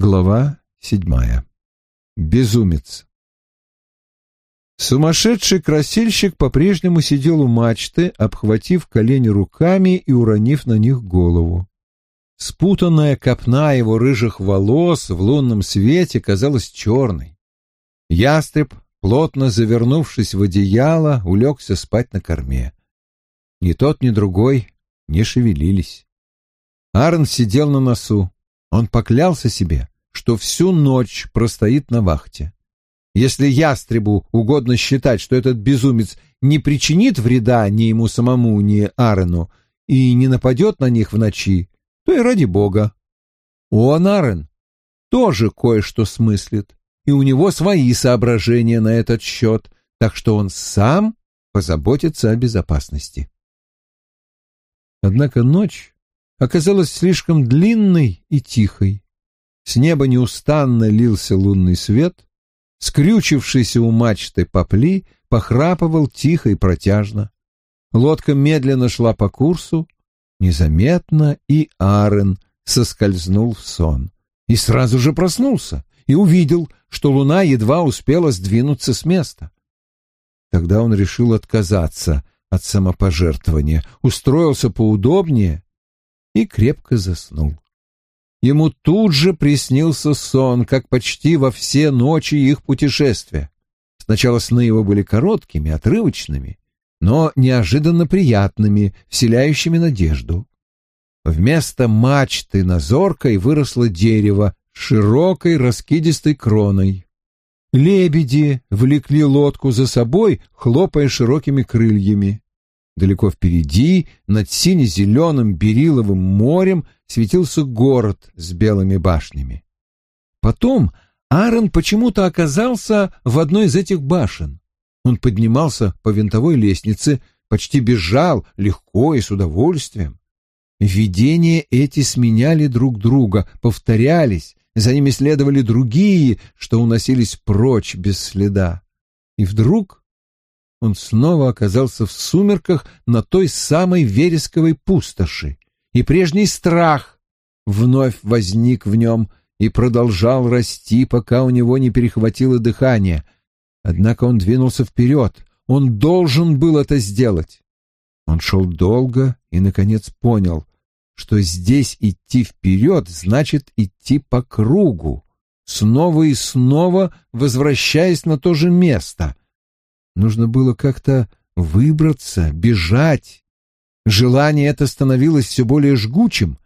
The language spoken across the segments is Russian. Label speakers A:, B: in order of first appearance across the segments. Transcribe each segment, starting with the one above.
A: Глава седьмая. Безумец. Сумасшедший красильщик по-прежнему сидел у мачты, обхватив колени руками и уронив на них голову. Спутанная копна его рыжих волос в лунном свете казалась черной. Ястреб, плотно завернувшись в одеяло, улегся спать на корме. Ни тот, ни другой не шевелились. Аарон сидел на носу. Он поклялся себе, что всю ночь простоит на вахте. Если ястребу угодно считать, что этот безумец не причинит вреда ни ему самому, ни Аарону, и не нападет на них в ночи, то и ради бога. Он, Аарон, тоже кое-что смыслит, и у него свои соображения на этот счет, так что он сам позаботится о безопасности. Однако ночь оказалась слишком длинной и тихой. С неба неустанно лился лунный свет, скрючившийся у мачты попли похрапывал тихо и протяжно. Лодка медленно шла по курсу, незаметно, и Арен соскользнул в сон. И сразу же проснулся и увидел, что луна едва успела сдвинуться с места. Тогда он решил отказаться от самопожертвования, устроился поудобнее и крепко заснул. Ему тут же приснился сон, как почти во все ночи их путешествия. Сначала сны его были короткими, отрывочными, но неожиданно приятными, вселяющими надежду. Вместо мачты на зоркой выросло дерево с широкой раскидистой кроной. Лебеди влекли лодку за собой, хлопая широкими крыльями. Далеко впереди, над сине-зеленым Бериловым морем, светился город с белыми башнями. Потом Аарон почему-то оказался в одной из этих башен. Он поднимался по винтовой лестнице, почти бежал, легко и с удовольствием. Видения эти сменяли друг друга, повторялись, за ними следовали другие, что уносились прочь без следа. И вдруг он снова оказался в сумерках на той самой вересковой пустоши, и прежний страх вновь возник в нем и продолжал расти, пока у него не перехватило дыхание. Однако он двинулся вперед, он должен был это сделать. Он шел долго и, наконец, понял, что здесь идти вперед значит идти по кругу, снова и снова возвращаясь на то же место — Нужно было как-то выбраться, бежать. Желание это становилось все более жгучим,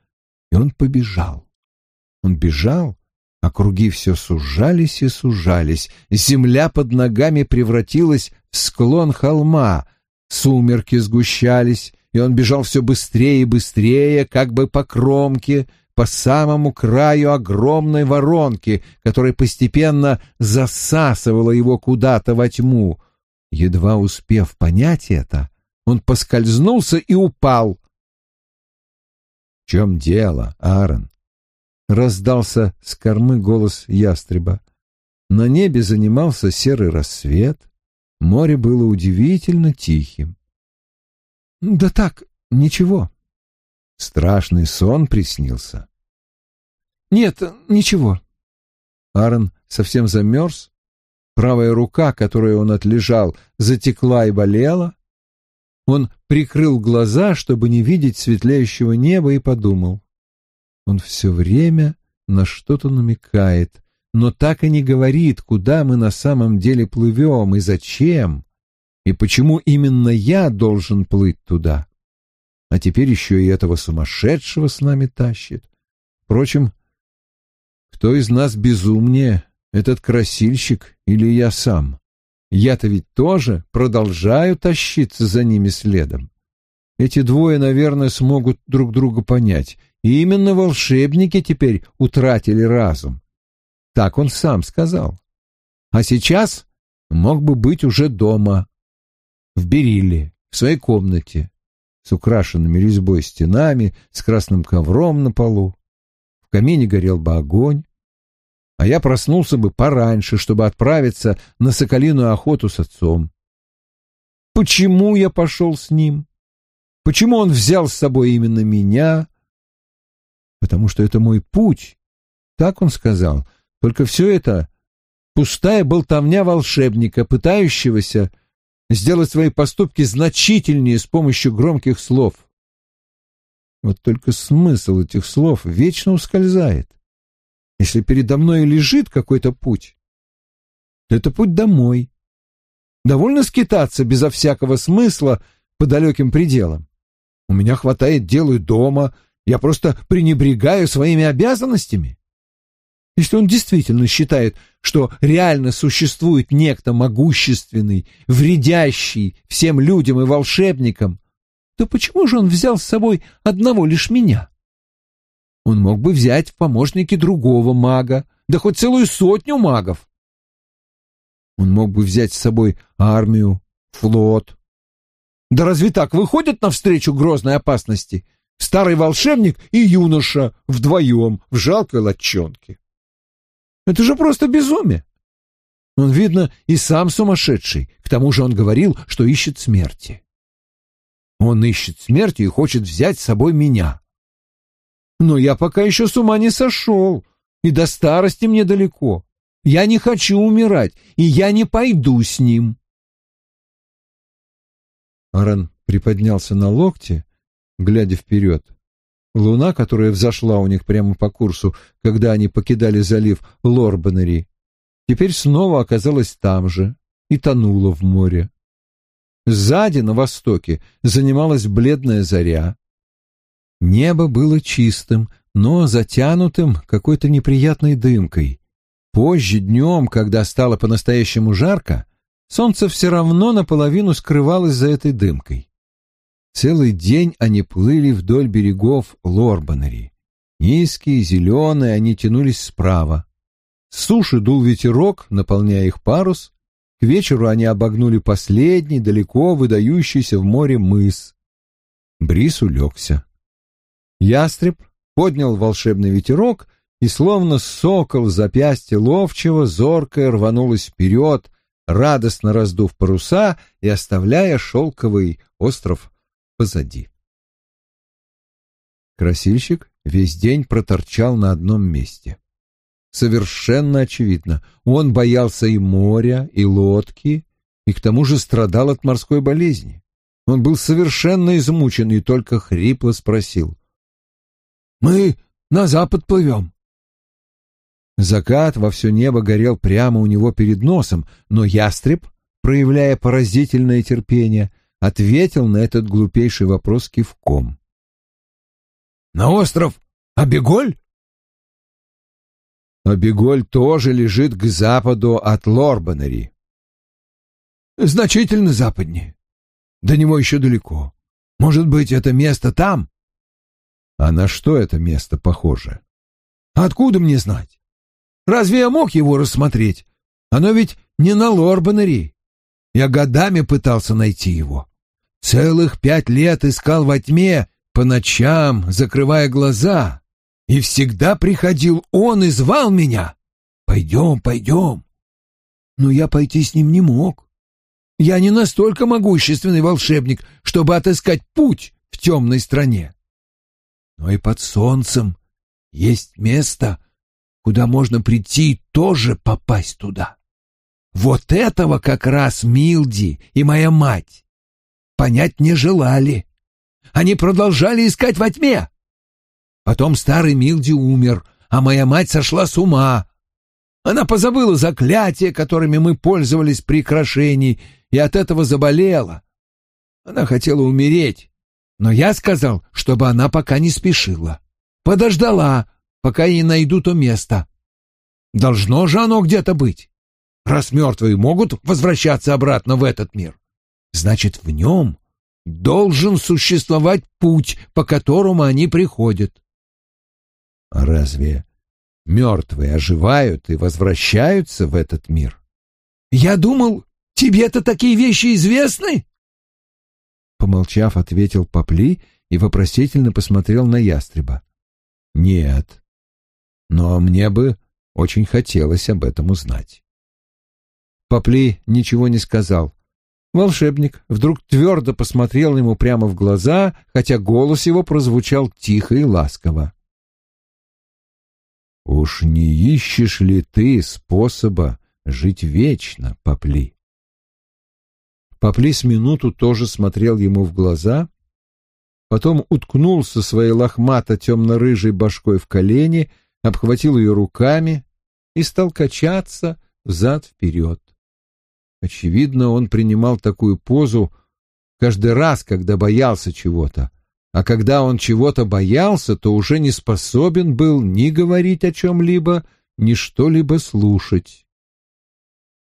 A: и он побежал. Он бежал, а круги все сужались и сужались. Земля под ногами превратилась в склон холма. Сумерки сгущались, и он бежал все быстрее и быстрее, как бы по кромке, по самому краю огромной воронки, которая постепенно засасывала его куда-то во тьму — Едва успев понять это, он поскользнулся и упал. — В чем дело, Аарон? — раздался с кормы голос ястреба. На небе занимался серый рассвет, море было удивительно тихим. — Да так, ничего. Страшный сон приснился. — Нет, ничего. Аарон совсем замерз, Правая рука, которой он отлежал, затекла и болела. Он прикрыл глаза, чтобы не видеть светлеющего неба, и подумал. Он все время на что-то намекает, но так и не говорит, куда мы на самом деле плывем и зачем, и почему именно я должен плыть туда. А теперь еще и этого сумасшедшего с нами тащит. Впрочем, кто из нас безумнее, этот красильщик или я сам. Я-то ведь тоже продолжаю тащиться за ними следом. Эти двое, наверное, смогут друг друга понять. И именно волшебники теперь утратили разум. Так он сам сказал. А сейчас мог бы быть уже дома, в Берилле, в своей комнате, с украшенными резьбой стенами, с красным ковром на полу. В камине горел бы огонь, а я проснулся бы пораньше, чтобы отправиться на соколиную охоту с отцом. Почему я пошел с ним? Почему он взял с собой именно меня? Потому что это мой путь, так он сказал. Только все это пустая болтовня волшебника, пытающегося сделать свои поступки значительнее с помощью громких слов. Вот только смысл этих слов вечно ускользает. Если передо мной лежит какой-то путь, то это путь домой. Довольно скитаться безо всякого смысла по далеким пределам. У меня хватает дел и дома, я просто пренебрегаю своими обязанностями. Если он действительно считает, что реально существует некто могущественный, вредящий всем людям и волшебникам, то почему же он взял с собой одного лишь меня? Он мог бы взять в помощники другого мага, да хоть целую сотню магов. Он мог бы взять с собой армию, флот. Да разве так выходят навстречу грозной опасности старый волшебник и юноша вдвоем в жалкой латчонке? Это же просто безумие. Он, видно, и сам сумасшедший. К тому же он говорил, что ищет смерти. Он ищет смерти и хочет взять с собой меня. Но я пока еще с ума не сошел, и до старости мне далеко. Я не хочу умирать, и я не пойду с ним. Арен приподнялся на локте, глядя вперед. Луна, которая взошла у них прямо по курсу, когда они покидали залив Лорбанери, теперь снова оказалась там же и тонула в море. Сзади, на востоке, занималась бледная заря. Небо было чистым, но затянутым какой-то неприятной дымкой. Позже, днем, когда стало по-настоящему жарко, солнце все равно наполовину скрывалось за этой дымкой. Целый день они плыли вдоль берегов Лорбанери. Низкие, зеленые, они тянулись справа. С суши дул ветерок, наполняя их парус. К вечеру они обогнули последний, далеко выдающийся в море мыс. Брис улегся. Ястреб поднял волшебный ветерок, и словно сокол запястье ловчего зорко рванулось вперед, радостно раздув паруса и оставляя шелковый остров позади. Красильщик весь день проторчал на одном месте. Совершенно очевидно, он боялся и моря, и лодки, и к тому же страдал от морской болезни. Он был совершенно измучен и только хрипло спросил. «Мы на запад плывем». Закат во все небо горел прямо у него перед носом, но ястреб, проявляя поразительное терпение, ответил на этот глупейший вопрос кивком. «На остров Абиголь?» Абиголь тоже лежит к западу от Лорбанери. «Значительно западнее. До него еще далеко. Может быть, это место там?» «А на что это место похоже?» «Откуда мне знать? Разве я мог его рассмотреть? Оно ведь не на Лорбанери. Я годами пытался найти его. Целых пять лет искал во тьме, по ночам, закрывая глаза. И всегда приходил он и звал меня. «Пойдем, пойдем». Но я пойти с ним не мог. Я не настолько могущественный волшебник, чтобы отыскать путь в темной стране. Но и под солнцем есть место, куда можно прийти и тоже попасть туда. Вот этого как раз Милди и моя мать понять не желали. Они продолжали искать во тьме. Потом старый Милди умер, а моя мать сошла с ума. Она позабыла заклятия, которыми мы пользовались при крошении, и от этого заболела. Она хотела умереть, но я сказал, чтобы она пока не спешила. Подождала, пока ей найду то место. Должно же оно где-то быть. Раз мертвые могут возвращаться обратно в этот мир, значит, в нем должен существовать путь, по которому они приходят. А разве мертвые оживают и возвращаются в этот мир? Я думал, тебе-то такие вещи известны? Помолчав, ответил Попли и вопросительно посмотрел на ястреба. Нет, но мне бы очень хотелось об этом узнать. Попли ничего не сказал, Волшебник вдруг твердо посмотрел ему прямо в глаза, хотя голос его прозвучал тихо и ласково. «У Уж не ищешь ли ты способа жить вечно, Попли? Попли с минуту тоже смотрел ему в глаза, потом уткнулся своей лохмато-темно-рыжей башкой в колени, обхватил ее руками и стал качаться взад-вперед. Очевидно, он принимал такую позу каждый раз, когда боялся чего-то, а когда он чего-то боялся, то уже не способен был ни говорить о чем-либо, ни что-либо слушать.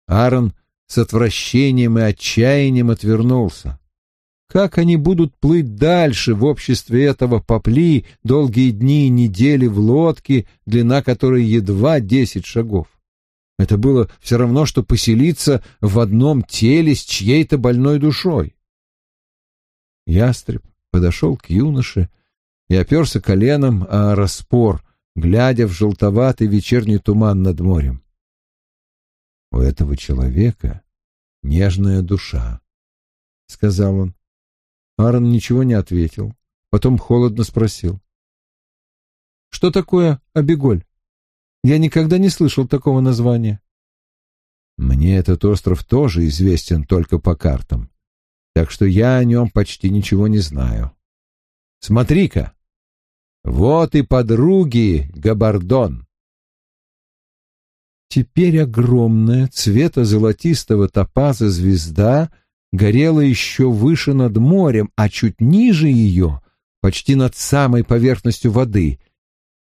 A: Аарон с отвращением и отчаянием отвернулся. Как они будут плыть дальше в обществе этого попли долгие дни и недели в лодке, длина которой едва десять шагов? Это было все равно, что поселиться в одном теле с чьей-то больной душой. Ястреб подошел к юноше и оперся коленом о распор, глядя в желтоватый вечерний туман над морем. У этого человека нежная душа, — сказал он. Аарон ничего не ответил, потом холодно спросил. — Что такое Абиголь? Я никогда не слышал такого названия. Мне этот остров тоже известен только по картам, так что я о нем почти ничего не знаю. Смотри-ка, вот и подруги Габардон. Теперь огромная, цвета золотистого топаза звезда горела еще выше над морем, а чуть ниже ее, почти над самой поверхностью воды,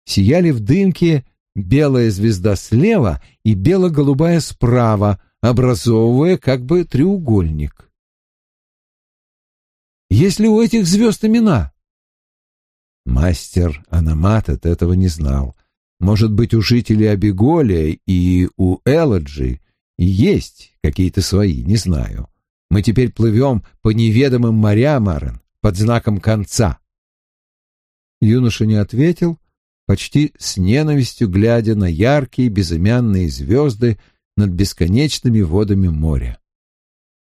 A: сияли в дымке белая звезда слева и бело-голубая справа, образовывая как бы треугольник. Есть ли у этих звезд имена? Мастер Анаматет этого не знал. Может быть, у жителей Абиголия и у Элоджи есть какие-то свои, не знаю. Мы теперь плывем по неведомым морям, Арен, под знаком конца. Юноша не ответил, почти с ненавистью глядя на яркие безымянные звезды над бесконечными водами моря.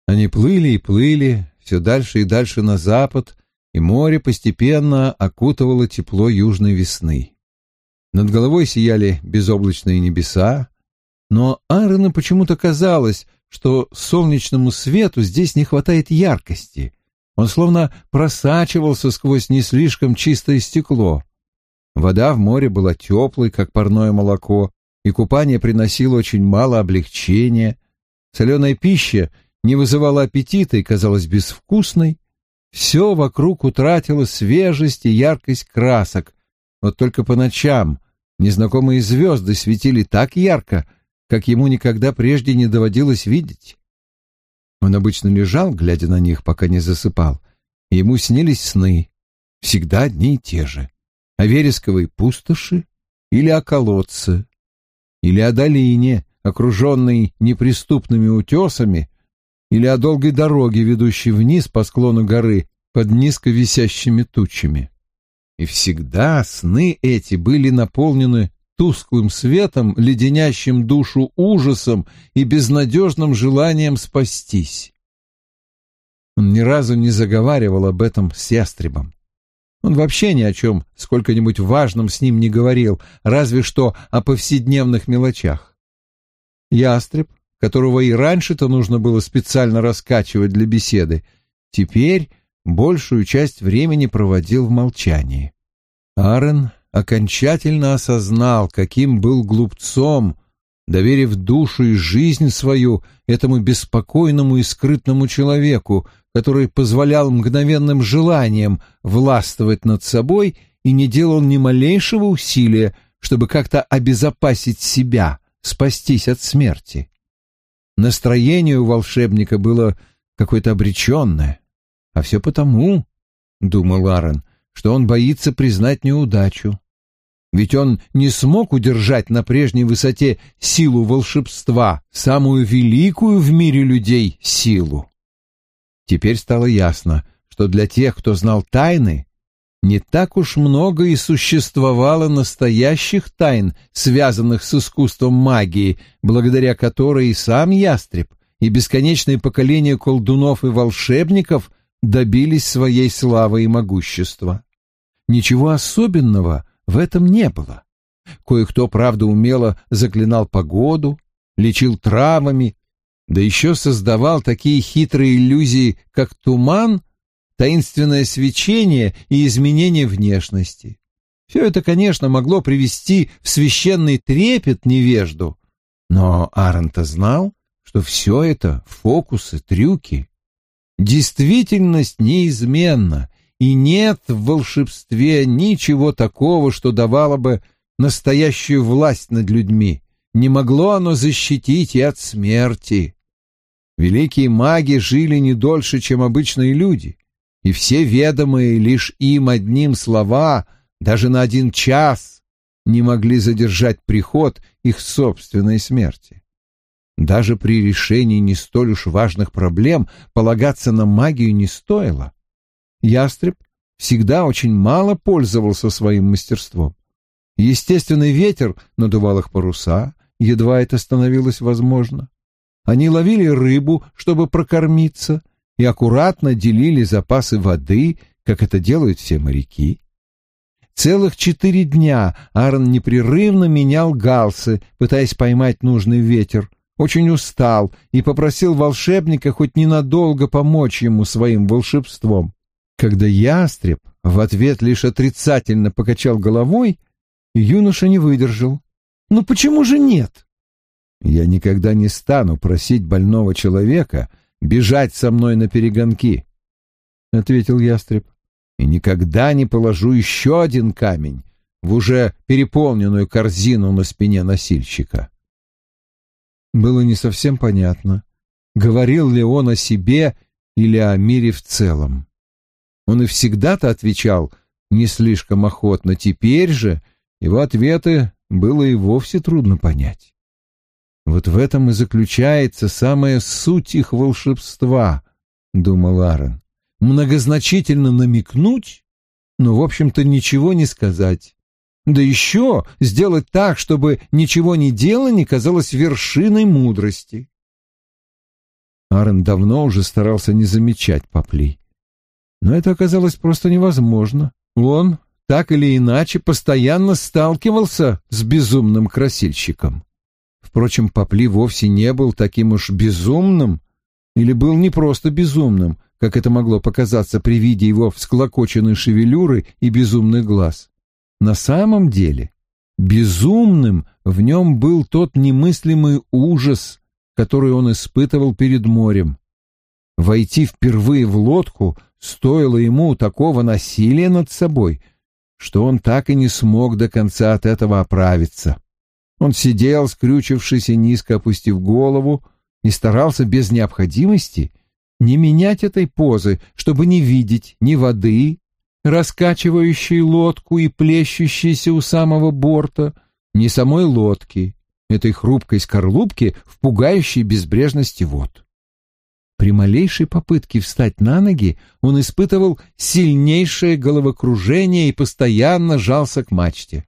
A: Они плыли и плыли, все дальше и дальше на запад, и море постепенно окутывало тепло южной весны. Над головой сияли безоблачные небеса, но Аарону почему-то казалось, что солнечному свету здесь не хватает яркости. Он словно просачивался сквозь не слишком чистое стекло. Вода в море была теплой, как парное молоко, и купание приносило очень мало облегчения. Соленая пища не вызывала аппетита и казалась безвкусной. Все вокруг утратило свежесть и яркость красок. Вот только по ночам незнакомые звезды светили так ярко, как ему никогда прежде не доводилось видеть. Он обычно лежал, глядя на них, пока не засыпал, ему снились сны, всегда одни и те же, о вересковой пустоши или о колодце, или о долине, окруженной неприступными утесами, или о долгой дороге, ведущей вниз по склону горы под низко висящими тучами. И всегда сны эти были наполнены тусклым светом, леденящим душу ужасом и безнадежным желанием спастись. Он ни разу не заговаривал об этом с ястребом. Он вообще ни о чем сколько-нибудь важном с ним не говорил, разве что о повседневных мелочах. Ястреб которого и раньше-то нужно было специально раскачивать для беседы, теперь большую часть времени проводил в молчании. Аарон окончательно осознал, каким был глупцом, доверив душу и жизнь свою этому беспокойному и скрытному человеку, который позволял мгновенным желаниям властвовать над собой и не делал ни малейшего усилия, чтобы как-то обезопасить себя, спастись от смерти. Настроение у волшебника было какое-то обреченное. А все потому, — думал Аарон, — что он боится признать неудачу. Ведь он не смог удержать на прежней высоте силу волшебства, самую великую в мире людей силу. Теперь стало ясно, что для тех, кто знал тайны, не так уж много и существовало настоящих тайн, связанных с искусством магии, благодаря которой и сам ястреб, и бесконечные поколения колдунов и волшебников добились своей славы и могущества. Ничего особенного в этом не было. Кое-кто, правда, умело заклинал погоду, лечил травами, да еще создавал такие хитрые иллюзии, как туман, таинственное свечение и изменение внешности. Все это, конечно, могло привести в священный трепет невежду, но Аарон-то знал, что все это фокусы, трюки. Действительность неизменна, и нет в волшебстве ничего такого, что давало бы настоящую власть над людьми. Не могло оно защитить и от смерти. Великие маги жили не дольше, чем обычные люди, и все ведомые лишь им одним слова, даже на один час, не могли задержать приход их собственной смерти. Даже при решении не столь уж важных проблем полагаться на магию не стоило. Ястреб всегда очень мало пользовался своим мастерством. Естественный ветер надувал их паруса, едва это становилось возможно. Они ловили рыбу, чтобы прокормиться, и аккуратно делили запасы воды, как это делают все моряки. Целых четыре дня Аарон непрерывно менял галсы, пытаясь поймать нужный ветер, очень устал и попросил волшебника хоть ненадолго помочь ему своим волшебством. Когда ястреб в ответ лишь отрицательно покачал головой, юноша не выдержал. «Ну почему же нет?» «Я никогда не стану просить больного человека бежать со мной на перегонки», — ответил ястреб, «и никогда не положу еще один камень в уже переполненную корзину на спине носильщика». Было не совсем понятно, говорил ли он о себе или о мире в целом. Он и всегда-то отвечал не слишком охотно, теперь же его ответы было и вовсе трудно понять. Вот в этом и заключается самая суть их волшебства, — думал Аарон. Многозначительно намекнуть, но, в общем-то, ничего не сказать. Да еще сделать так, чтобы ничего не делание казалось вершиной мудрости. Аарон давно уже старался не замечать Попли. Но это оказалось просто невозможно. Он, так или иначе, постоянно сталкивался с безумным красильщиком. Впрочем, Попли вовсе не был таким уж безумным, или был не просто безумным, как это могло показаться при виде его всклокоченной шевелюры и безумных глаз. На самом деле, безумным в нем был тот немыслимый ужас, который он испытывал перед морем. Войти впервые в лодку стоило ему такого насилия над собой, что он так и не смог до конца от этого оправиться. Он сидел, скрючившись и низко опустив голову, и старался без необходимости не менять этой позы, чтобы не видеть ни воды, раскачивающей лодку и плещущейся у самого борта, ни самой лодки, этой хрупкой скорлупки в пугающей безбрежности вод. При малейшей попытке встать на ноги он испытывал сильнейшее головокружение и постоянно жался к мачте.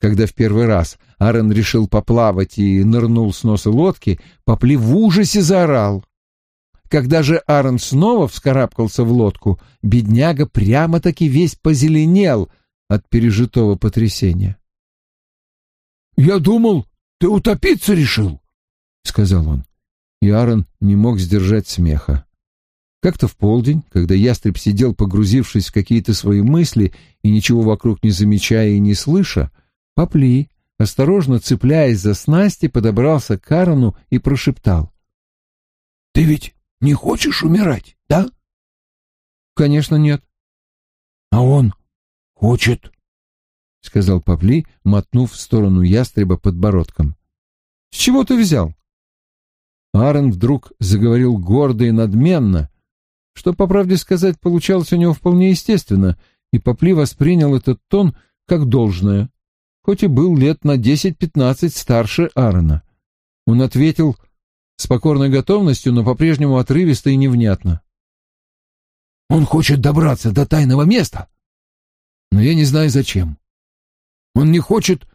A: Когда в первый раз Аарон решил поплавать и нырнул с носа лодки, Попли в ужасе заорал. Когда же Аарон снова вскарабкался в лодку, бедняга прямо-таки весь позеленел от пережитого потрясения.
B: «Я думал, ты утопиться решил», — сказал он.
A: И Аарон не мог сдержать смеха. Как-то в полдень, когда ястреб сидел, погрузившись в какие-то свои мысли и ничего вокруг не замечая и не слыша, Попли, осторожно цепляясь за снасти, подобрался к Аарону и прошептал.
B: — Ты ведь не хочешь умирать, да?
A: Конечно, нет.
B: А он хочет,
A: сказал Павли, мотнув в сторону ястреба подбородком. С чего ты взял? Аарон вдруг заговорил гордо и надменно, что, по правде сказать, получалось у него вполне естественно, и Попли воспринял этот тон как должное, хоть и был лет на десять-пятнадцать старше Аарона. Он ответил с покорной готовностью, но по-прежнему отрывисто и невнятно.
B: «Он хочет добраться до тайного места, но я не знаю зачем. Он не хочет...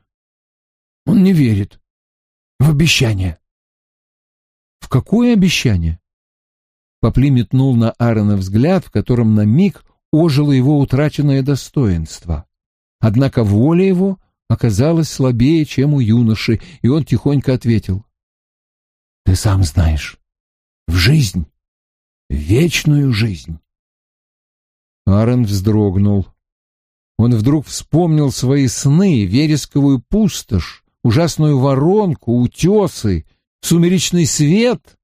B: Он не верит в обещание».
A: «В какое обещание?» Попли метнул на Аарона взгляд, в котором на миг ожило его утраченное достоинство. Однако воля его
B: оказалась слабее, чем у юноши, и он тихонько ответил. «Ты сам знаешь, в жизнь, в вечную жизнь».
A: Аарон вздрогнул. Он вдруг вспомнил свои сны, вересковую пустошь, ужасную воронку, утесы, сумеречный свет.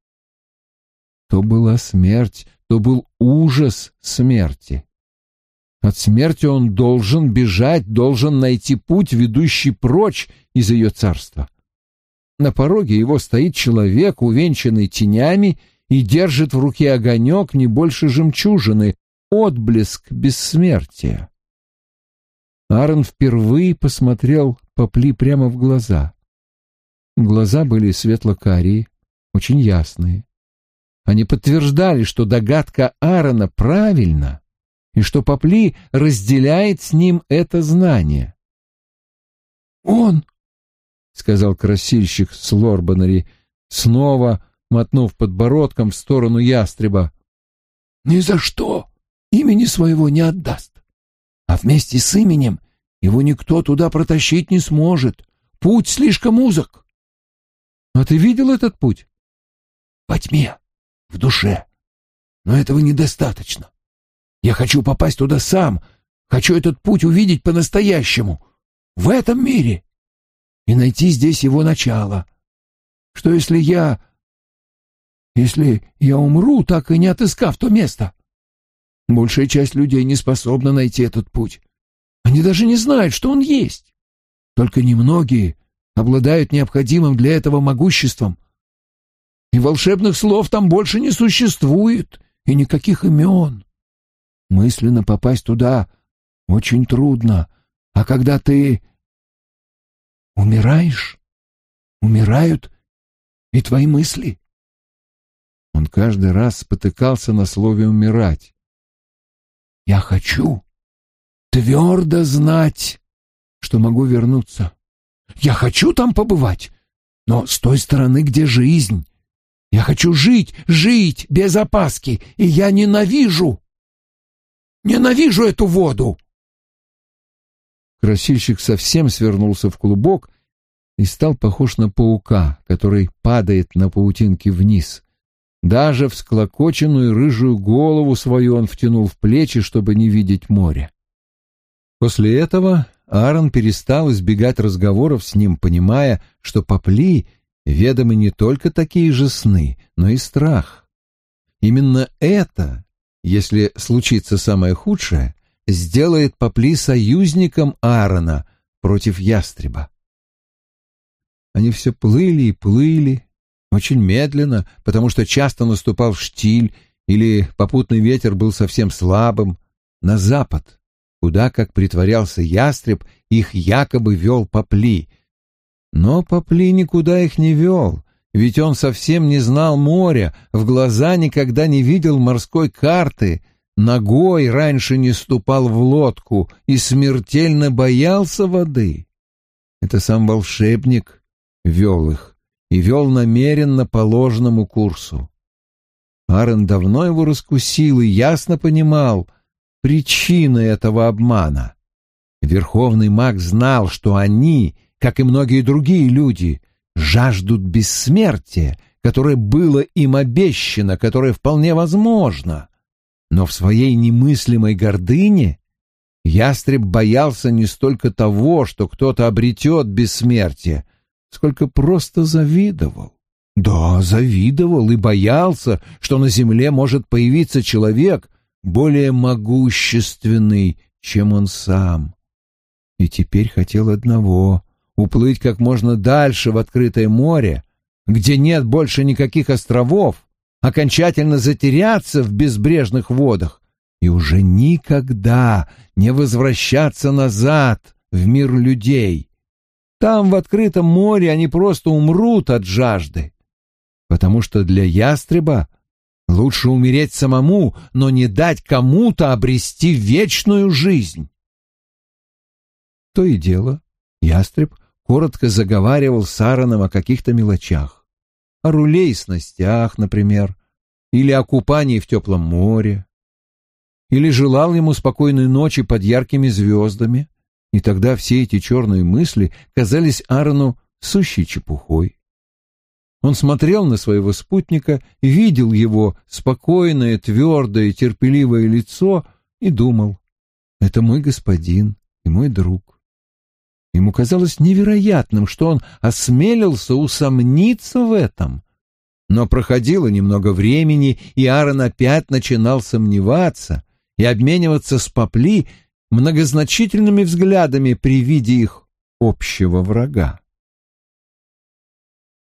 A: То была смерть, то был ужас смерти. От смерти он должен бежать, должен найти путь, ведущий прочь из ее царства. На пороге его стоит человек, увенчанный тенями, и держит в руке огонек не больше жемчужины, отблеск бессмертия. Аарон впервые посмотрел Попли прямо в глаза. Глаза были светло-карие, очень ясные. Они подтверждали, что догадка Аарона правильна, и что Попли разделяет с ним это знание.
B: «Он!»
A: — сказал красильщик с Лорбанари, снова мотнув подбородком в сторону ястреба.
B: «Ни за что имени своего не отдаст. А вместе с именем его никто туда протащить не сможет. Путь слишком узок.
A: А ты видел этот путь?
B: Во тьме, в душе. Но этого недостаточно. Я хочу попасть туда сам, хочу этот путь увидеть по-настоящему, в этом мире, и найти здесь его начало. Что если я... Если я умру, так и не отыскав то место? Большая часть людей не способна найти этот путь. Они даже не знают, что он есть. Только немногие обладают необходимым для этого могуществом. И волшебных слов там больше не существует, и никаких имен. Мысленно попасть туда очень трудно, а когда ты умираешь, умирают и твои мысли. Он каждый раз спотыкался на слове «умирать». «Я хочу, твердо знать, что могу вернуться. Я хочу там побывать, но с той стороны, где жизнь. Я хочу жить, жить без опаски, и я ненавижу. Ненавижу эту воду.
A: Красильщик совсем свернулся в клубок и стал похож на паука, который падает на паутинке вниз. Даже всклокоченную рыжую голову свою он втянул в плечи, чтобы не видеть море. После этого Аарон перестал избегать разговоров с ним, понимая, что Попли ведомы не только такие же сны, но и страх. Именно это, если случится самое худшее, сделает Попли союзником Аарона против ястреба. Они все плыли и плыли, очень медленно, потому что часто наступал штиль или попутный ветер был совсем слабым, на запад, куда, как притворялся ястреб, их якобы вел Попли. Но Попли никуда их не вел, ведь он совсем не знал моря, в глаза никогда не видел морской карты, ногой раньше не ступал в лодку и смертельно боялся воды. Это сам волшебник вел их и вел намеренно по ложному курсу. Аарон давно его раскусил и ясно понимал — причины этого обмана. Верховный маг знал, что они, как и многие другие люди, жаждут бессмертия, которое было им обещано, которое вполне возможно. Но в своей немыслимой гордыне ястреб боялся не столько того, что кто-то обретет бессмертие, сколько просто завидовал. Да, завидовал и боялся, что на земле может появиться человек, более могущественный, чем он сам. И теперь хотел одного — уплыть как можно дальше в открытое море, где нет больше никаких островов, окончательно затеряться в безбрежных водах и уже никогда не возвращаться назад в мир людей. Там, в открытом море, они просто умрут от жажды, потому что для ястреба Лучше умереть самому, но не дать кому-то обрести вечную жизнь. То и дело, ястреб коротко заговаривал с Аароном о каких-то мелочах. О руле и снастях, например, или о купании в теплом море. Или желал ему спокойной ночи под яркими звездами, и тогда все эти черные мысли казались Аарону сущей чепухой. Он смотрел на своего спутника, видел его спокойное, твердое, терпеливое лицо и думал, «Это мой господин и мой друг». Ему казалось невероятным, что он осмелился усомниться в этом. Но проходило немного времени, и Аарон опять начинал сомневаться и обмениваться с Попли многозначительными взглядами при виде их общего врага.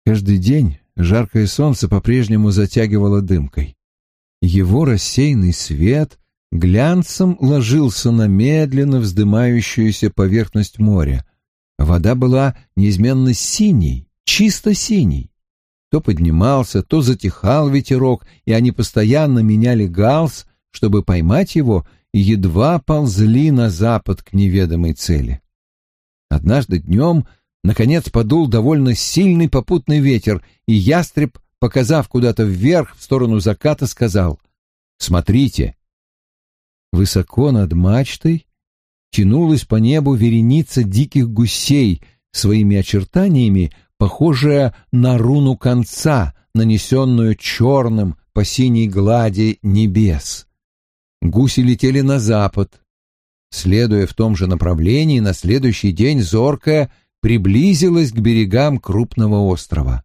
A: Каждый день жаркое солнце по-прежнему затягивало дымкой. Его рассеянный свет глянцем ложился на медленно вздымающуюся поверхность моря. Вода была неизменно синей, чисто синей. То поднимался, то затихал ветерок, и они постоянно меняли галс, чтобы поймать его, и едва ползли на запад к неведомой цели. Однажды днем Наконец подул довольно сильный попутный ветер, и ястреб, показав куда-то вверх, в сторону заката, сказал «Смотрите». Высоко над мачтой тянулась по небу вереница диких гусей, своими очертаниями похожая на руну конца, нанесенную черным по синей глади небес. Гуси летели на запад. Следуя в том же направлении, на следующий день зоркая приблизилась к берегам крупного острова.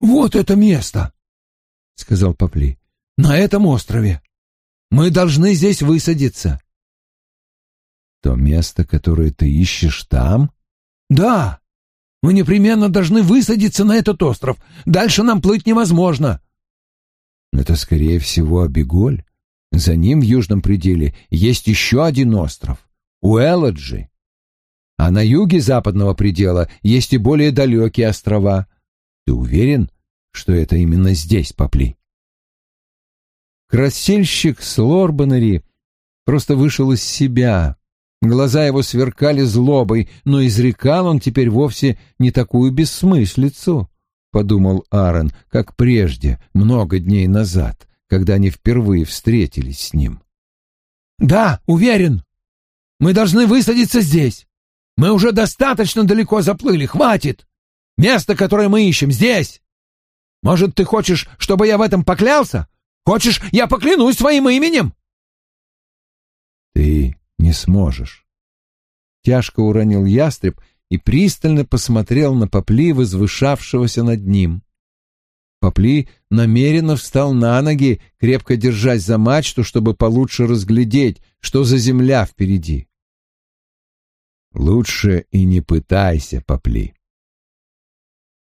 B: «Вот это место!» — сказал Попли. «На этом острове. Мы должны здесь высадиться».
A: «То место, которое ты ищешь там?»
B: «Да. Мы непременно должны высадиться на этот остров. Дальше нам плыть невозможно».
A: «Это, скорее всего, Абиголь. За ним в южном пределе есть еще один остров — Уэлладжи а на юге западного предела есть и более далекие острова. Ты уверен, что это именно здесь попли? Красильщик Слорбанери просто вышел из себя. Глаза его сверкали злобой, но изрекал он теперь вовсе не такую бессмыслицу, — подумал Аарон, как прежде, много дней назад, когда они впервые встретились с ним.
B: — Да, уверен. Мы должны высадиться здесь. Мы уже достаточно далеко заплыли, хватит! Место, которое мы ищем, здесь! Может, ты хочешь, чтобы я в этом поклялся? Хочешь, я поклянусь своим именем?»
A: «Ты не сможешь». Тяжко уронил ястреб и пристально посмотрел на Попли, возвышавшегося над ним. Попли намеренно встал на ноги, крепко держась за мачту, чтобы получше разглядеть, что за земля впереди. Лучше и не пытайся, попли.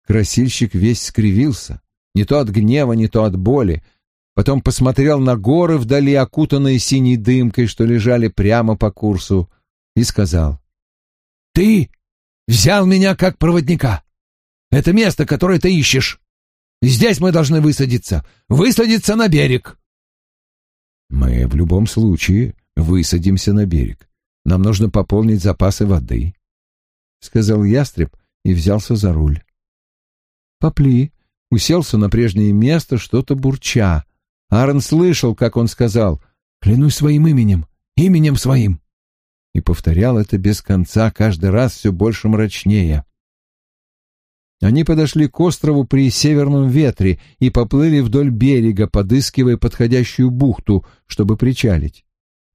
A: Красильщик весь скривился, не то от гнева, не то от боли, потом посмотрел на горы вдали, окутанные синей дымкой, что лежали прямо по курсу, и сказал.
B: «Ты взял меня как проводника. Это место, которое ты ищешь. Здесь мы должны высадиться, высадиться на берег».
A: «Мы в любом случае высадимся на берег. Нам нужно пополнить запасы воды, — сказал ястреб и взялся за руль. Попли уселся на прежнее место, что-то бурча. Аарон слышал, как он сказал «Клянусь своим именем, именем своим!» и повторял это без конца, каждый раз все больше мрачнее. Они подошли к острову при северном ветре и поплыли вдоль берега, подыскивая подходящую бухту, чтобы причалить.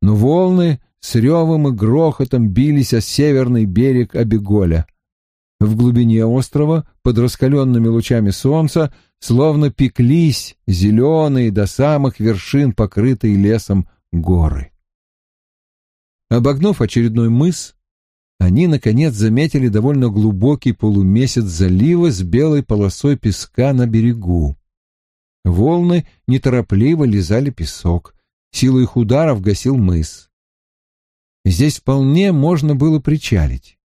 A: Но волны с ревом и грохотом бились о северный берег Абиголя. В глубине острова, под раскаленными лучами солнца, словно пеклись зеленые до самых вершин, покрытые лесом, горы. Обогнув очередной мыс, они, наконец, заметили довольно глубокий полумесяц залива с белой полосой песка на берегу. Волны неторопливо лизали песок, силу их ударов гасил мыс. Здесь вполне можно было причалить.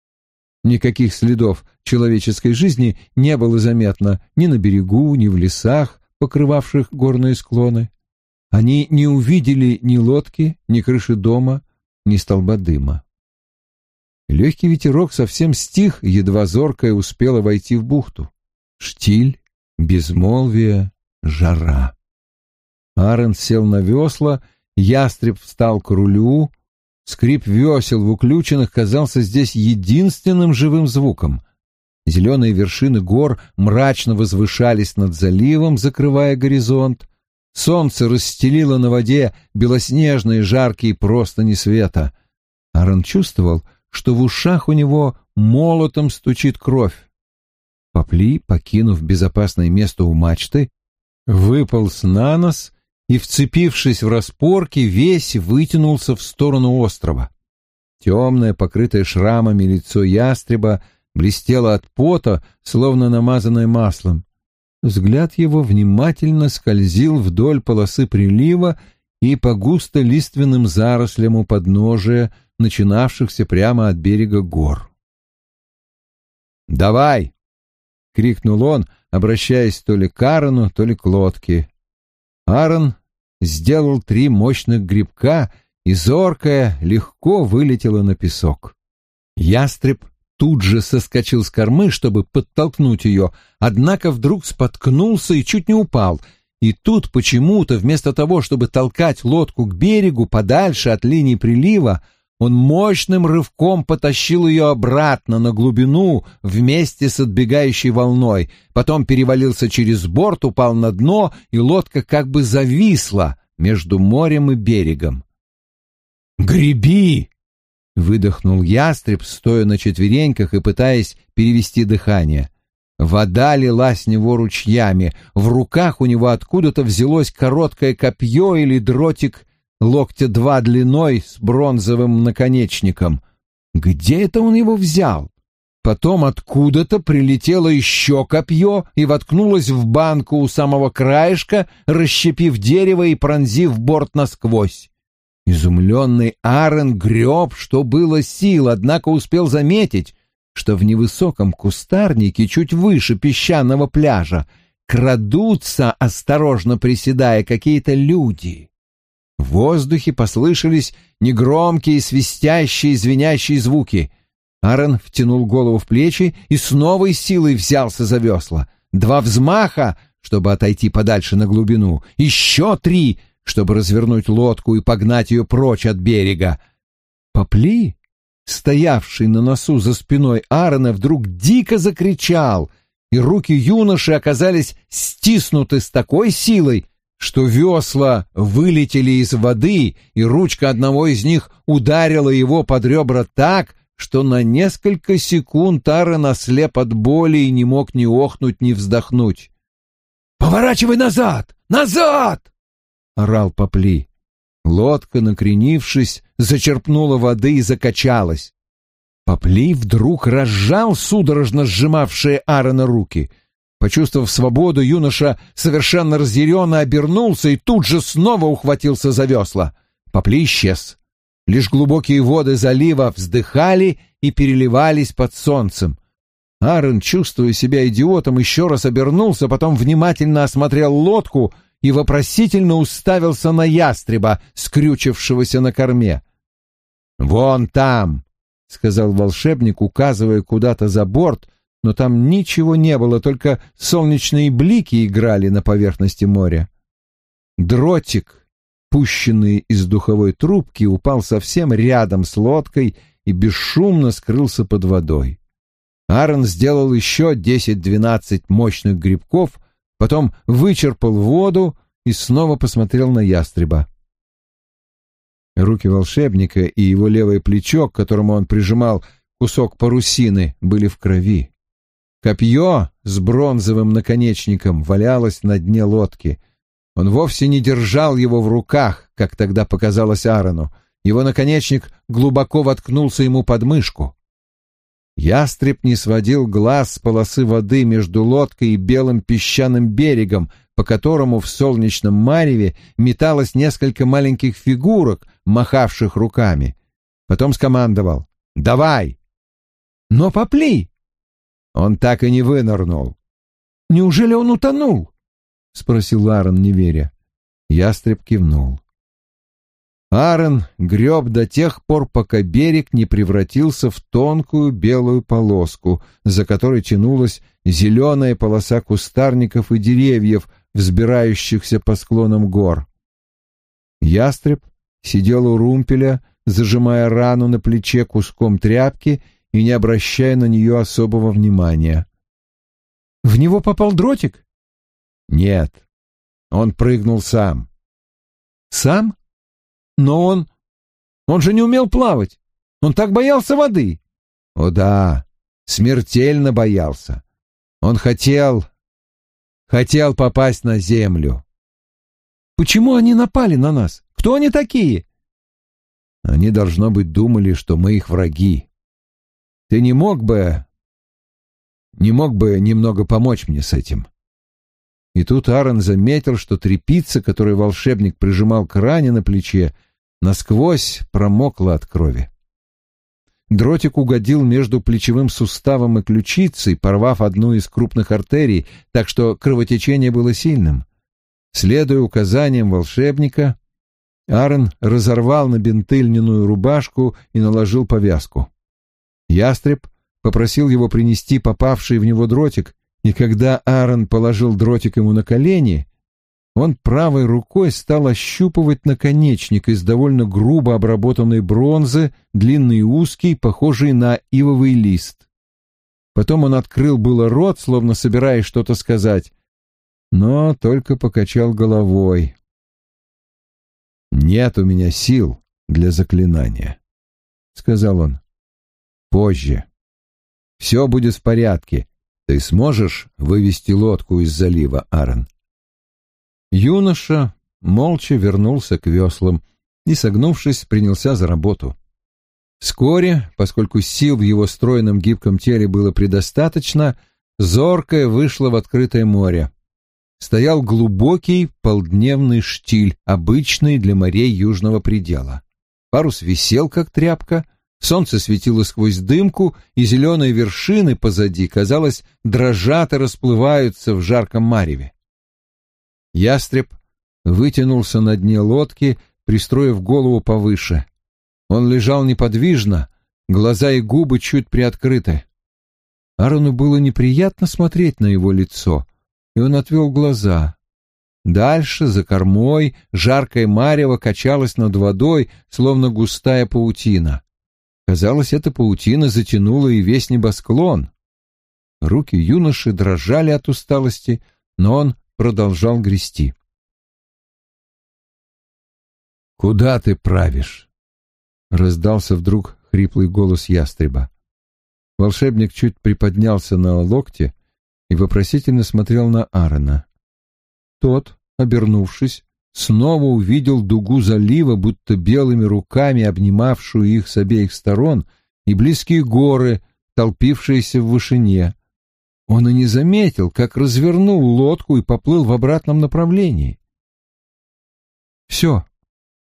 A: Никаких следов человеческой жизни не было заметно ни на берегу, ни в лесах, покрывавших горные склоны. Они не увидели ни лодки, ни крыши дома, ни столба дыма. Легкий ветерок совсем стих, едва зоркая успела войти в бухту. Штиль, безмолвие, жара. Арен сел на весла, ястреб встал к рулю, Скрип весел в уключенных казался здесь единственным живым звуком. Зеленые вершины гор мрачно возвышались над заливом, закрывая горизонт. Солнце расстелило на воде белоснежные жаркие простыни света. Аарон чувствовал, что в ушах у него молотом стучит кровь. Попли, покинув безопасное место у мачты, выполз на нос и, вцепившись в распорки, весь вытянулся в сторону острова. Темное, покрытое шрамами лицо ястреба блестело от пота, словно намазанное маслом. Взгляд его внимательно скользил вдоль полосы прилива и по густо лиственным зарослям у подножия, начинавшихся прямо от берега гор. «Давай!» — крикнул он, обращаясь то ли к Аарону, то ли к лодке. Аарон сделал три мощных грибка, и зоркая легко вылетела на песок. Ястреб тут же соскочил с кормы, чтобы подтолкнуть ее, однако вдруг споткнулся и чуть не упал. И тут почему-то вместо того, чтобы толкать лодку к берегу подальше от линии прилива, он мощным рывком потащил ее обратно на глубину вместе с отбегающей волной, потом перевалился через борт, упал на дно, и лодка как бы зависла между морем и берегом. «Греби!» — выдохнул ястреб, стоя на четвереньках и пытаясь перевести дыхание. Вода лилась с него ручьями, в руках у него откуда-то взялось короткое копье или дротик локтя два длиной с бронзовым наконечником. Где это он его взял? Потом откуда-то прилетело еще копье и воткнулось в банку у самого краешка, расщепив дерево и пронзив борт насквозь. Изумленный Аарон греб, что было сил, однако успел заметить, что в невысоком кустарнике чуть выше песчаного пляжа крадутся, осторожно приседая, какие-то люди. В воздухе послышались негромкие, свистящие, звенящие звуки. Аарон втянул голову в плечи и с новой силой взялся за весла. Два взмаха, чтобы отойти подальше на глубину, еще три, чтобы развернуть лодку и погнать ее прочь от берега. Попли, стоявший на носу за спиной Аарона, вдруг дико закричал, и руки юноши оказались стиснуты с такой силой, что весла вылетели из воды, и ручка одного из них ударила его под ребра так, что на несколько секунд Аарон ослеп от боли и не мог ни охнуть, ни вздохнуть. «Поворачивай назад! Назад!» — орал Попли. Лодка, накренившись, зачерпнула воды и закачалась. Попли вдруг разжал судорожно сжимавшие Аарона руки — Почувствовав свободу, юноша совершенно разъяренно обернулся и тут же снова ухватился за весла. Попли исчез. Лишь глубокие воды залива вздыхали и переливались под солнцем. Аарон, чувствуя себя идиотом, еще раз обернулся, потом внимательно осмотрел лодку и вопросительно уставился на ястреба, скрючившегося на корме. «Вон там!» — сказал волшебник, указывая куда-то за борт, но там ничего не было, только солнечные блики играли на поверхности моря. Дротик, пущенный из духовой трубки, упал совсем рядом с лодкой и бесшумно скрылся под водой. Аарон сделал еще десять-двенадцать мощных грибков, потом вычерпал воду и снова посмотрел на ястреба. Руки волшебника и его левое плечо, к которому он прижимал кусок парусины, были в крови. Копье с бронзовым наконечником валялось на дне лодки. Он вовсе не держал его в руках, как тогда показалось Аарону. Его наконечник глубоко воткнулся ему под мышку. Ястреб не сводил глаз с полосы воды между лодкой и белым песчаным берегом, по которому в солнечном мареве металось несколько маленьких фигурок, махавших руками. Потом скомандовал «Давай!» «Но попли!» Он так и не вынырнул. «Неужели он утонул?» — спросил Аарон, не веря. Ястреб кивнул. Аарон греб до тех пор, пока берег не превратился в тонкую белую полоску, за которой тянулась зеленая полоса кустарников и деревьев, взбирающихся по склонам гор. Ястреб сидел у румпеля, зажимая рану на плече куском тряпки и не обращая на нее особого внимания. «В него попал дротик?» «Нет, он прыгнул сам». «Сам? Но он... Он же не умел плавать. Он так боялся воды». «О да, смертельно боялся. Он хотел... хотел попасть на землю». «Почему они напали на нас? Кто они такие?» Они, должно быть, думали, что мы их враги. Ты не мог бы... не мог бы немного помочь мне с этим?» И тут Аарон заметил, что трепица, которую волшебник прижимал к ране на плече, насквозь промокла от крови. Дротик угодил между плечевым суставом и ключицей, порвав одну из крупных артерий, так что кровотечение было сильным. Следуя указаниям волшебника, Аарон разорвал на бинты льняную рубашку и наложил повязку. Ястреб попросил его принести попавший в него дротик, и когда Аарон положил дротик ему на колени, он правой рукой стал ощупывать наконечник из довольно грубо обработанной бронзы, длинный и узкий, похожий на ивовый лист. Потом он открыл было рот, словно собираясь что-то сказать, но только покачал головой. «Нет у меня сил для заклинания», — сказал он. «Позже. Все будет в порядке. Ты сможешь вывести лодку из залива, Аарон?» Юноша молча вернулся к веслам и, согнувшись, принялся за работу. Вскоре, поскольку сил в его стройном гибком теле было предостаточно, зоркое вышло в открытое море стоял глубокий полдневный штиль, обычный для морей южного предела. Парус висел, как тряпка, солнце светило сквозь дымку, и зеленые вершины позади, казалось, дрожат и расплываются в жарком мареве. Ястреб вытянулся на дне лодки, пристроив голову повыше. Он лежал неподвижно, глаза и губы чуть приоткрыты. Арону было неприятно смотреть на его лицо — и он отвел глаза. Дальше, за кормой, жаркое марево качалось над водой, словно густая паутина. Казалось, эта паутина затянула и весь небосклон. Руки юноши дрожали от усталости, но он продолжал грести. «Куда ты правишь?» — раздался вдруг хриплый голос ястреба. Волшебник чуть приподнялся на локте и вопросительно смотрел на Аарона. Тот, обернувшись, снова увидел дугу залива, будто белыми руками обнимавшую их с обеих сторон, и близкие горы, толпившиеся в вышине. Он и не заметил, как развернул лодку и поплыл в обратном направлении. «Все,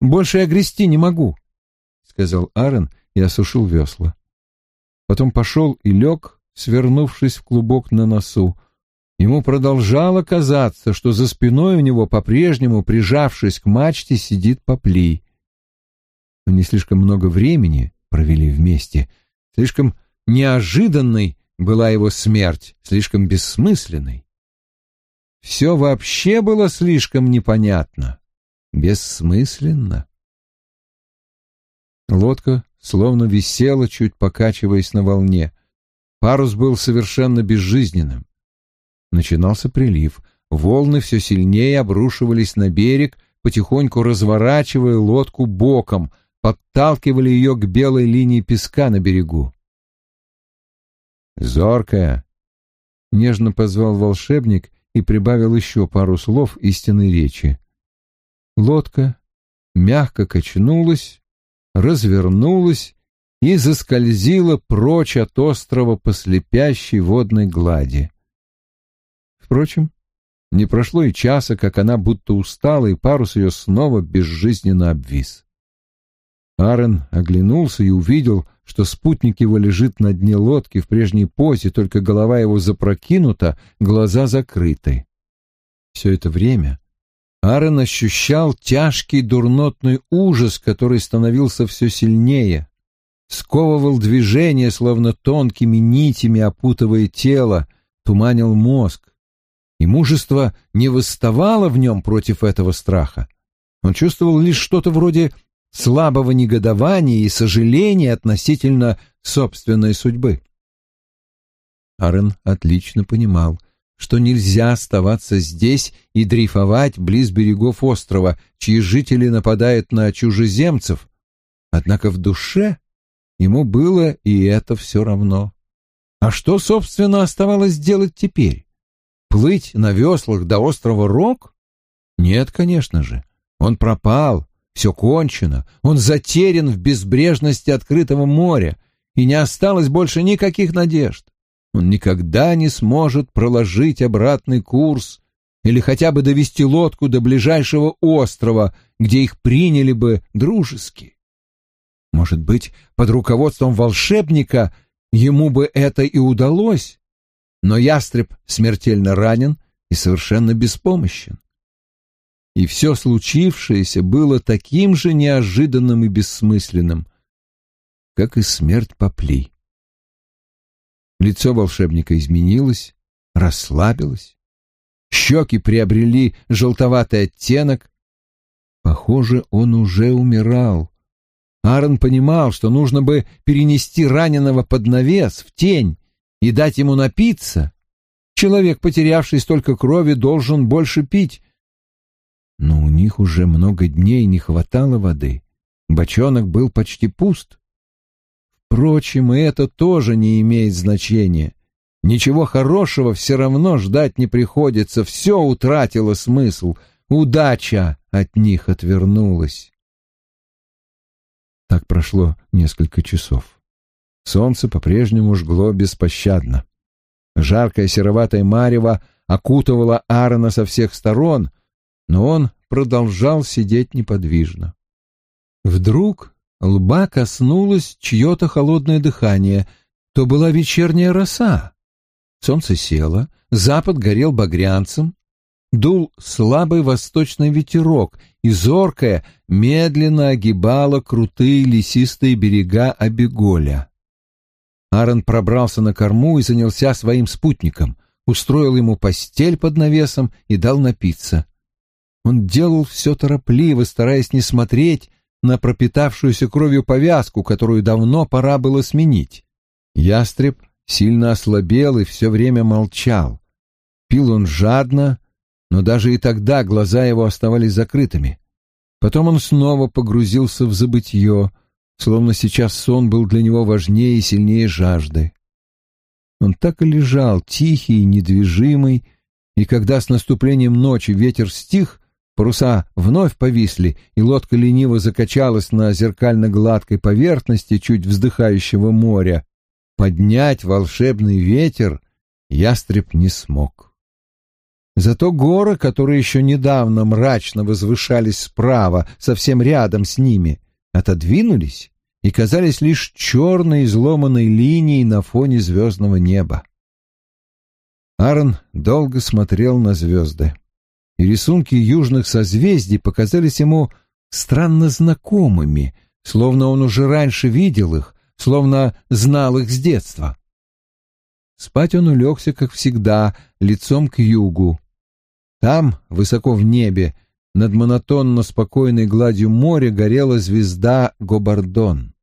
A: больше я грести не могу», — сказал Аарон и осушил весла. Потом пошел и лег, свернувшись в клубок на носу. Ему продолжало казаться, что за спиной у него по-прежнему, прижавшись к мачте, сидит Попли. Они слишком много времени провели вместе, слишком неожиданной была его смерть, слишком бессмысленной. Все вообще было слишком непонятно, бессмысленно. Лодка словно висела, чуть покачиваясь на волне. Парус был совершенно безжизненным. Начинался прилив. Волны все сильнее обрушивались на берег, потихоньку разворачивая лодку боком, подталкивали ее к белой линии песка на берегу. «Зоркая!» — нежно позвал волшебник и прибавил еще пару слов истинной речи. Лодка мягко качнулась, развернулась и заскользила прочь от острова по слепящей водной глади. Впрочем, не прошло и часа, как она будто устала, и парус ее снова безжизненно обвис. Аарон оглянулся и увидел, что спутник его лежит на дне лодки в прежней позе, только голова его запрокинута, глаза закрыты. Все это время Аарон ощущал тяжкий дурнотный ужас, который становился все сильнее, сковывал движение, словно тонкими нитями опутывая тело, туманил мозг. И мужество не восставало в нем против этого страха. Он чувствовал лишь что-то вроде слабого негодования и сожаления относительно собственной судьбы. Арен отлично понимал, что нельзя оставаться здесь и дрейфовать близ берегов острова, чьи жители нападают на чужеземцев, однако в душе ему было и это все равно. А что, собственно, оставалось делать теперь? Плыть на веслах до острова Рок? Нет, конечно же. Он пропал, все кончено, он затерян в безбрежности открытого моря, и не осталось больше никаких надежд. Он никогда не сможет проложить обратный курс или хотя бы довести лодку до ближайшего острова, где их приняли бы дружески. Может быть, под руководством волшебника ему бы это и удалось, но ястреб смертельно ранен и совершенно беспомощен. И все случившееся было таким же неожиданным и бессмысленным, как и смерть Попли. Лицо волшебника изменилось, расслабилось, щеки приобрели желтоватый оттенок. Похоже, он уже умирал. Аарон понимал, что нужно бы перенести раненого под навес, в тень, и дать ему напиться. Человек, потерявший столько крови, должен больше пить. Но у них уже много дней не хватало воды. Бочонок был почти пуст. Впрочем, и это тоже не имеет значения. Ничего хорошего все равно ждать не приходится, все утратило смысл, удача от них отвернулась. Так прошло несколько часов. Солнце по-прежнему жгло беспощадно. Жаркое сероватое марево окутывало Аарона со всех сторон, но он продолжал сидеть неподвижно. Вдруг лба коснулось чье-то холодное дыхание, то была вечерняя роса. Солнце село, запад горел багрянцем, дул слабый восточный ветерок, и зоркая медленно огибала крутые лесистые берега Абиголя. Аарон пробрался на корму и занялся своим спутником, устроил ему постель под навесом и дал напиться. Он делал все торопливо, стараясь не смотреть на пропитавшуюся кровью повязку, которую давно пора было сменить. Ястреб сильно ослабел и все время молчал. Пил он жадно, но даже и тогда глаза его оставались закрытыми. Потом он снова погрузился в забытье, словно сейчас сон был для него важнее и сильнее жажды. Он так и лежал, тихий недвижимый, и когда с наступлением ночи ветер стих, паруса вновь повисли, и лодка лениво закачалась на зеркально-гладкой поверхности чуть вздыхающего моря, поднять волшебный ветер ястреб не смог. Зато горы, которые еще недавно мрачно возвышались справа, совсем рядом с ними, отодвинулись и казались лишь черной изломанной линией на фоне звездного неба. Аарон долго смотрел на звезды, и рисунки южных созвездий показались ему странно знакомыми, словно он уже раньше видел их, словно знал их с детства. Спать он улегся, как всегда, лицом к югу. Там, высоко в небе, над монотонно спокойной гладью моря горела звезда Гобардон.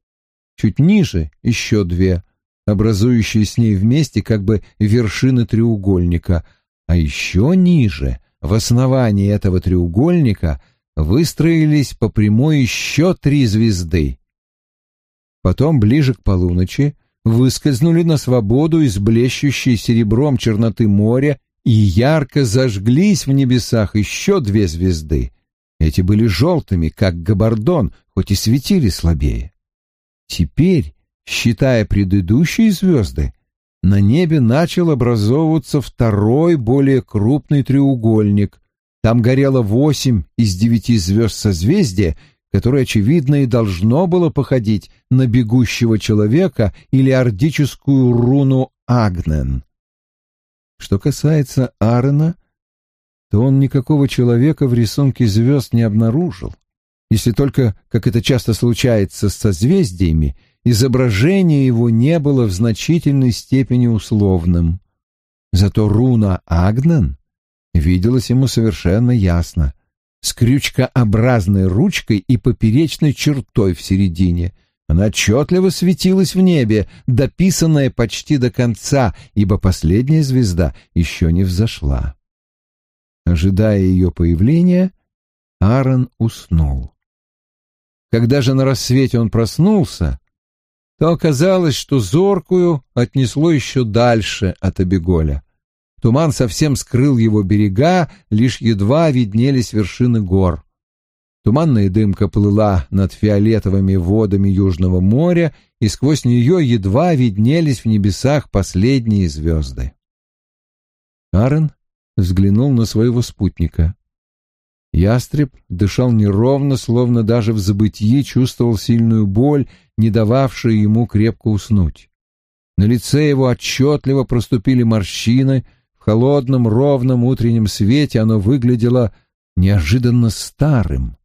A: Чуть ниже еще две, образующие с ней вместе как бы вершины треугольника, а еще ниже, в основании этого треугольника, выстроились по прямой еще три звезды. Потом, ближе к полуночи, выскользнули на свободу из блещущей серебром черноты моря и ярко зажглись в небесах еще две звезды. Эти были желтыми, как габардон, хоть и светили слабее. Теперь, считая предыдущие звезды, на небе начал образовываться второй, более крупный треугольник. Там горело восемь из девяти звезд созвездия, которое, очевидно, и должно было походить на бегущего человека или ордическую руну Агнен. Что касается Аарона, то он никакого человека в рисунке звезд не обнаружил, если только, как это часто случается с созвездиями, изображение его не было в значительной степени условным. Зато руна Агнен виделась ему совершенно ясно. с крючкообразной ручкой и поперечной чертой в середине. Она отчетливо светилась в небе, дописанная почти до конца, ибо последняя звезда еще не взошла. Ожидая ее появления, Аарон уснул. Когда же на рассвете он проснулся, то оказалось, что зоркую отнесло еще дальше от Абиголя. Туман совсем скрыл его берега, лишь едва виднелись вершины гор. Туманная дымка плыла над фиолетовыми водами Южного моря, и сквозь нее едва виднелись в небесах последние звезды. Аарон взглянул на своего спутника. Ястреб дышал неровно, словно даже в забытии чувствовал сильную боль, не дававшую ему крепко уснуть. На лице его отчетливо проступили морщины, в холодном ровном утреннем свете оно выглядело неожиданно старым.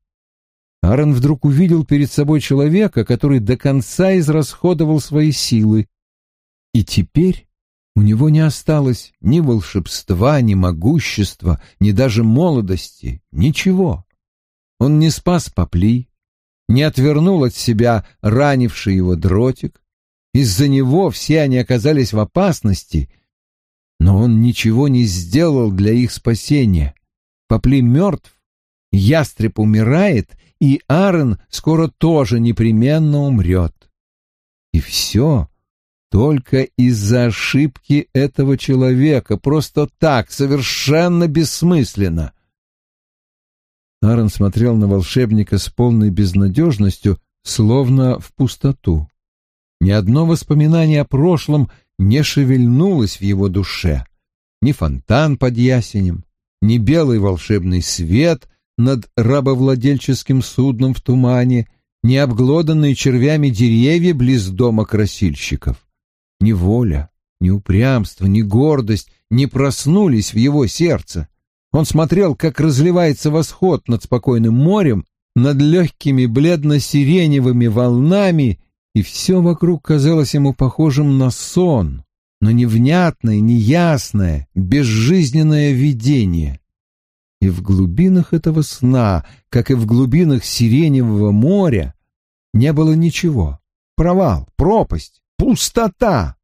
A: Аарон вдруг увидел перед собой человека, который до конца израсходовал свои силы, и теперь у него не осталось ни волшебства, ни могущества, ни даже молодости, ничего. Он не спас Попли, не отвернул от себя ранивший его дротик. Из-за него все они оказались в опасности, но он ничего не сделал для их спасения. Попли мертв, ястреб умирает, и Аарон скоро тоже непременно умрет. И все только из-за ошибки этого человека, просто так, совершенно бессмысленно. Аарон смотрел на волшебника с полной безнадежностью, словно в пустоту. Ни одно воспоминание о прошлом не шевельнулось в его душе. Ни фонтан под ясенем, ни белый волшебный свет над рабовладельческим судном в тумане, ни обглоданные червями деревья близ дома красильщиков. Ни воля, ни упрямство, ни гордость не проснулись в его сердце. Он смотрел, как разливается восход над спокойным морем, над легкими бледно-сиреневыми волнами, и все вокруг казалось ему похожим на сон, на невнятное, неясное, безжизненное видение. И в глубинах этого сна, как и в глубинах сиреневого моря, не было ничего. Провал, пропасть, Пустота!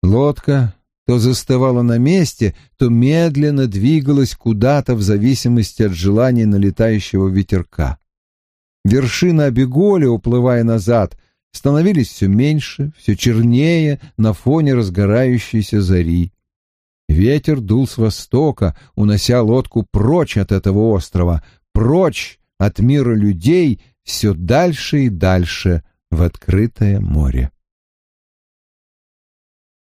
A: Лодка то застывала на месте, то медленно двигалась куда-то в зависимости от желания налетающего ветерка. Вершины Абиголи, уплывая назад, становились все меньше, все чернее на фоне разгорающейся зари. Ветер дул с востока, унося лодку прочь от этого острова, прочь от мира людей, все дальше и дальше в открытое море.